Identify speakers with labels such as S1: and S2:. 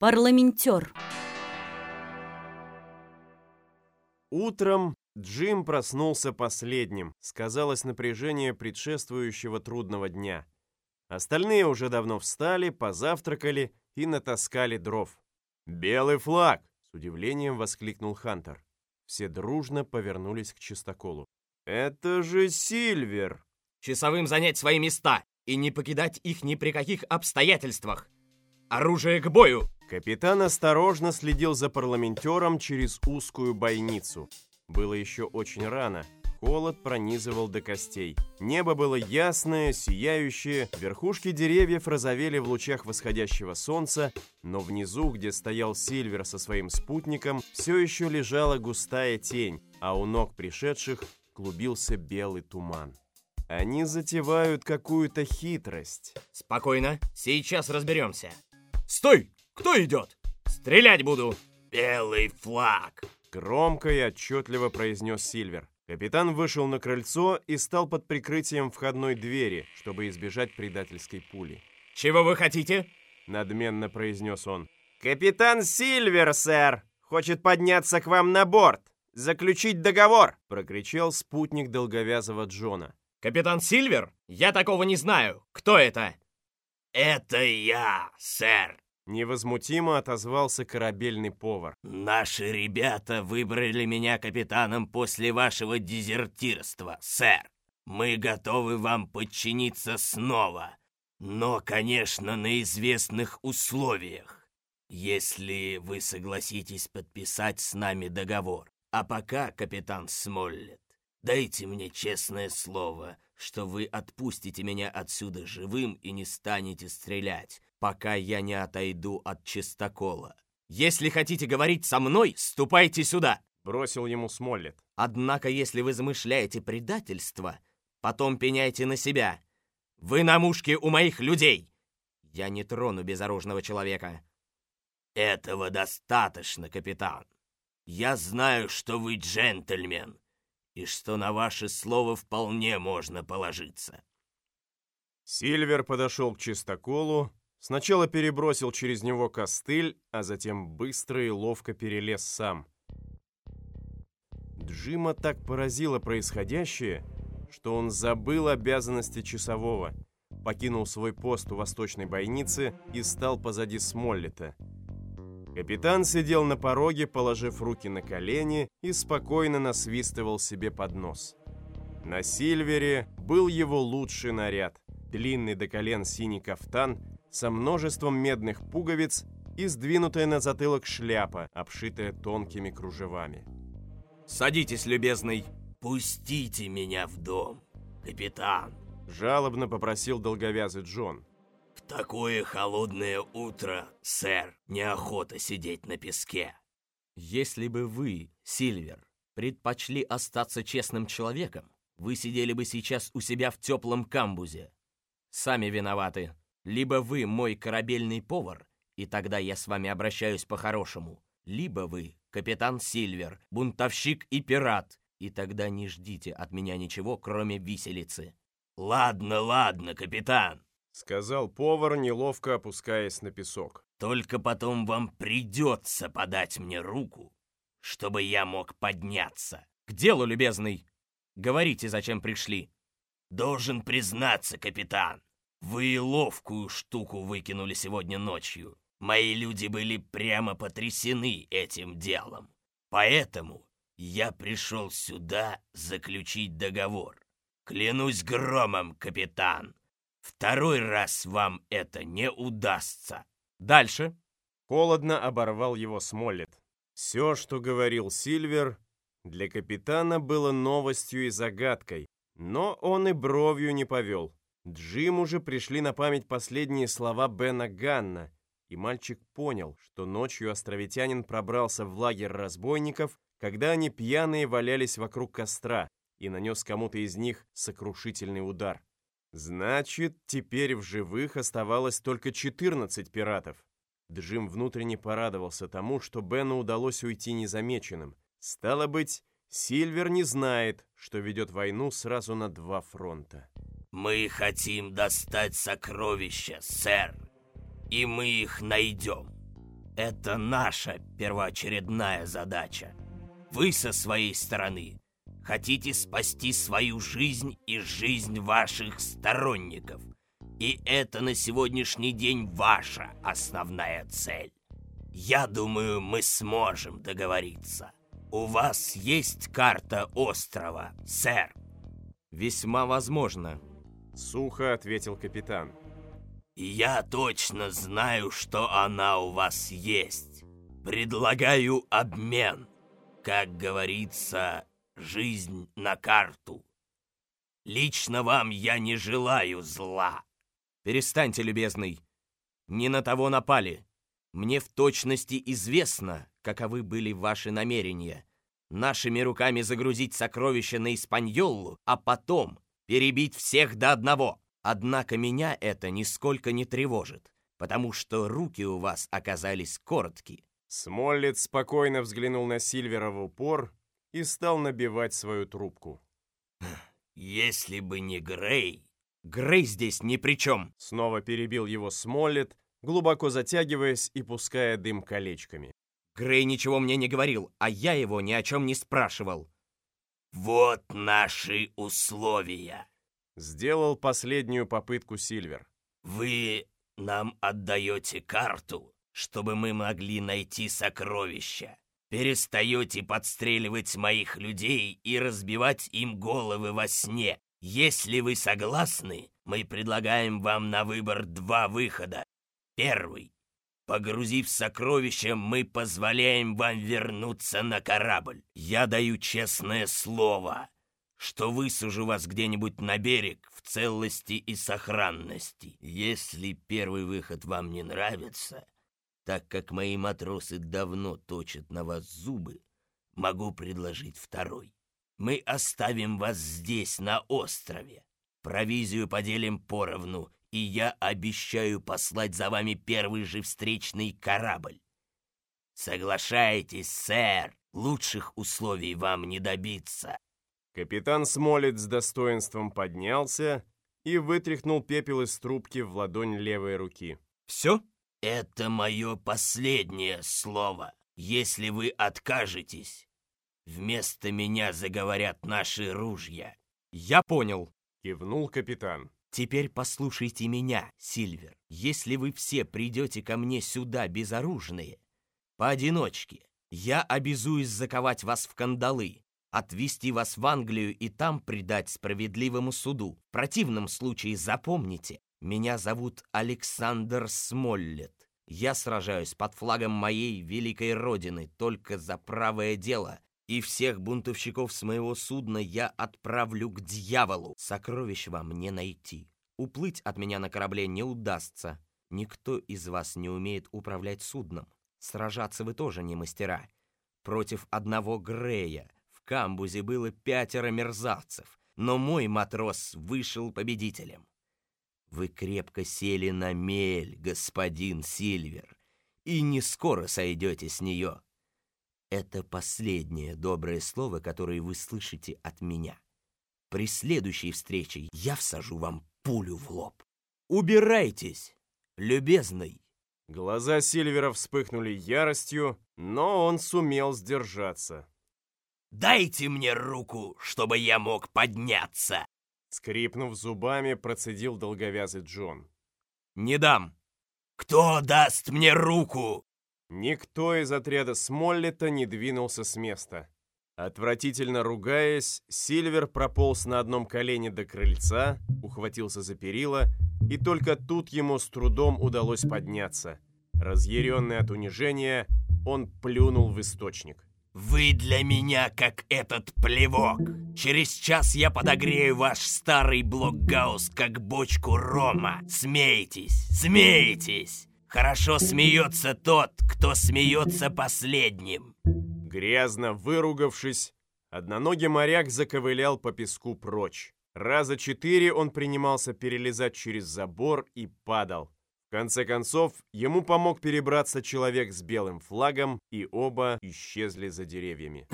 S1: Парламентер.
S2: Утром Джим проснулся последним. Сказалось напряжение предшествующего трудного дня. Остальные уже давно встали, позавтракали и натаскали дров. «Белый флаг!» — с удивлением воскликнул Хантер. Все дружно повернулись к чистоколу. «Это же Сильвер!»
S3: «Часовым занять свои места и не покидать их ни при каких обстоятельствах! Оружие к бою!»
S2: Капитан осторожно следил за парламентером через узкую бойницу. Было еще очень рано. Холод пронизывал до костей. Небо было ясное, сияющее, верхушки деревьев розовели в лучах восходящего солнца, но внизу, где стоял Сильвер со своим спутником, все еще лежала густая тень, а у ног пришедших клубился белый туман. Они затевают какую-то хитрость.
S3: «Спокойно, сейчас разберемся». «Стой! Кто идет? Стрелять буду!» «Белый флаг!»
S2: Громко и отчетливо произнес Сильвер. Капитан вышел на крыльцо и стал под прикрытием входной двери, чтобы избежать предательской пули.
S3: «Чего вы хотите?»
S2: Надменно произнес он. «Капитан Сильвер, сэр! Хочет подняться к вам на борт! Заключить договор!» Прокричал спутник долговязого Джона.
S3: «Капитан Сильвер? Я такого не знаю. Кто это?»
S4: «Это я, сэр!»
S2: Невозмутимо отозвался корабельный повар.
S4: «Наши ребята выбрали меня капитаном после вашего дезертирства, сэр. Мы готовы вам подчиниться снова, но, конечно, на известных условиях, если вы согласитесь подписать с нами договор. А пока, капитан Смоллет, дайте мне честное слово, что вы отпустите меня отсюда живым и не станете стрелять, пока я не отойду от чистокола.
S3: Если хотите говорить со мной, ступайте сюда!»
S2: Бросил ему Смоллет.
S3: «Однако, если вы замышляете предательство, потом пеняйте на себя. Вы на мушке у моих людей! Я не трону безоружного человека!»
S4: «Этого достаточно, капитан. Я знаю, что вы джентльмен, и что на ваше слово вполне можно положиться».
S2: Сильвер подошел к чистоколу, Сначала перебросил через него костыль, а затем быстро и ловко перелез сам. Джима так поразило происходящее, что он забыл обязанности часового, покинул свой пост у восточной бойницы и стал позади Смоллета. Капитан сидел на пороге, положив руки на колени и спокойно насвистывал себе под нос. На Сильвере был его лучший наряд. Длинный до колен синий кафтан – со множеством медных пуговиц и сдвинутая на затылок шляпа, обшитая тонкими кружевами.
S3: «Садитесь, любезный!»
S4: «Пустите меня в дом, капитан!»
S2: Жалобно попросил долговязый Джон.
S4: «В такое холодное утро, сэр, неохота сидеть на песке!»
S3: «Если бы вы, Сильвер, предпочли остаться честным человеком, вы сидели бы сейчас у себя в теплом камбузе. Сами виноваты, либо вы мой корабельный повар, и тогда я с вами обращаюсь по-хорошему, либо вы капитан Сильвер, бунтовщик и пират, и тогда не ждите от меня ничего, кроме виселицы».
S4: «Ладно, ладно, капитан», —
S2: сказал повар, неловко опускаясь на песок.
S4: «Только потом вам придется подать мне руку, чтобы я мог подняться».
S3: «К делу, любезный! Говорите, зачем пришли?»
S4: «Должен признаться, капитан, вы ловкую штуку выкинули сегодня ночью. Мои люди были прямо потрясены этим делом. Поэтому я пришел сюда заключить договор. Клянусь громом, капитан. Второй раз вам это не удастся.
S3: Дальше.
S2: Холодно оборвал его Смоллет. Все, что говорил Сильвер, для капитана было новостью и загадкой, но он и бровью не повел. Джиму же пришли на память последние слова Бена Ганна, и мальчик понял, что ночью островитянин пробрался в лагерь разбойников, когда они пьяные валялись вокруг костра и нанес кому-то из них сокрушительный удар. Значит, теперь в живых оставалось только 14 пиратов. Джим внутренне порадовался тому, что Бену удалось уйти незамеченным. Стало быть, Сильвер не знает, что ведет войну сразу на два фронта.
S4: «Мы хотим достать сокровища, сэр, и мы их найдем. Это наша первоочередная задача. Вы со своей стороны хотите спасти свою жизнь и жизнь ваших сторонников. И это на сегодняшний день ваша основная цель. Я думаю, мы сможем договориться. У вас есть карта острова, сэр?
S3: Весьма возможно.
S2: Сухо ответил капитан.
S4: Я точно знаю, что она у вас есть. Предлагаю обмен. Как говорится, жизнь на карту. Лично вам я не желаю зла.
S3: Перестаньте, любезный. Не на того напали. Мне в точности известно, каковы были ваши намерения. Нашими руками загрузить сокровища на Испаньолу, а потом перебить всех до одного. Однако меня это нисколько не тревожит, потому что руки у вас оказались короткие.
S2: Смоллет спокойно взглянул на Сильвера в упор и стал набивать свою трубку.
S4: «Если бы не Грей...»
S3: «Грей здесь ни при чем!»
S2: Снова перебил его Смоллет, глубоко затягиваясь и пуская дым колечками.
S3: Грей ничего мне не говорил, а я его ни о чем не спрашивал.
S4: «Вот наши условия!»
S2: Сделал последнюю попытку Сильвер.
S4: «Вы нам отдаете карту, чтобы мы могли найти сокровища. Перестаете подстреливать моих людей и разбивать им головы во сне. Если вы согласны, мы предлагаем вам на выбор два выхода. Первый. Погрузив сокровища, мы позволяем вам вернуться на корабль. Я даю честное слово, что высажу вас где-нибудь на берег в целости и сохранности. Если первый выход вам не нравится, так как мои матросы давно точат на вас зубы, могу предложить второй. Мы оставим вас здесь, на острове. Провизию поделим поровну, и я обещаю послать за вами первый же встречный корабль. Соглашайтесь, сэр, лучших условий вам не добиться.
S2: Капитан Смолет с достоинством поднялся и вытряхнул пепел из трубки в ладонь левой руки.
S3: «Все?»
S4: «Это мое последнее слово. Если вы откажетесь, вместо меня заговорят наши ружья».
S3: «Я понял», —
S2: кивнул капитан.
S3: «Теперь послушайте меня, Сильвер. Если вы все придете ко мне сюда безоружные, поодиночке, я обязуюсь заковать вас в кандалы, отвезти вас в Англию и там предать справедливому суду. В противном случае запомните, меня зовут Александр Смоллет. Я сражаюсь под флагом моей великой родины только за правое дело, и всех бунтовщиков с моего судна я отправлю к дьяволу. Сокровищ вам не найти. Уплыть от меня на корабле не удастся. Никто из вас не умеет управлять судном. Сражаться вы тоже не мастера. Против одного Грея камбузе было пятеро мерзавцев, но мой матрос вышел победителем. Вы крепко сели на мель, господин Сильвер, и не скоро сойдете с нее. Это последнее доброе слово, которое вы слышите от меня. При следующей встрече я всажу вам пулю в лоб. Убирайтесь, любезный.
S2: Глаза Сильвера вспыхнули яростью, но он сумел сдержаться.
S4: Дайте мне руку, чтобы я мог подняться!»
S2: Скрипнув зубами, процедил долговязый Джон.
S3: «Не дам!»
S4: «Кто даст мне руку?»
S2: Никто из отряда Смоллета не двинулся с места. Отвратительно ругаясь, Сильвер прополз на одном колене до крыльца, ухватился за перила, и только тут ему с трудом удалось подняться. Разъяренный от унижения, он плюнул в источник.
S4: Вы для меня как этот плевок. Через час я подогрею ваш старый блокгаус, как бочку рома. Смейтесь, смейтесь. Хорошо смеется тот, кто смеется последним.
S2: Грязно выругавшись, одноногий моряк заковылял по песку прочь. Раза четыре он принимался перелезать через забор и падал. В конце концов, ему помог перебраться человек с белым флагом, и оба исчезли за деревьями.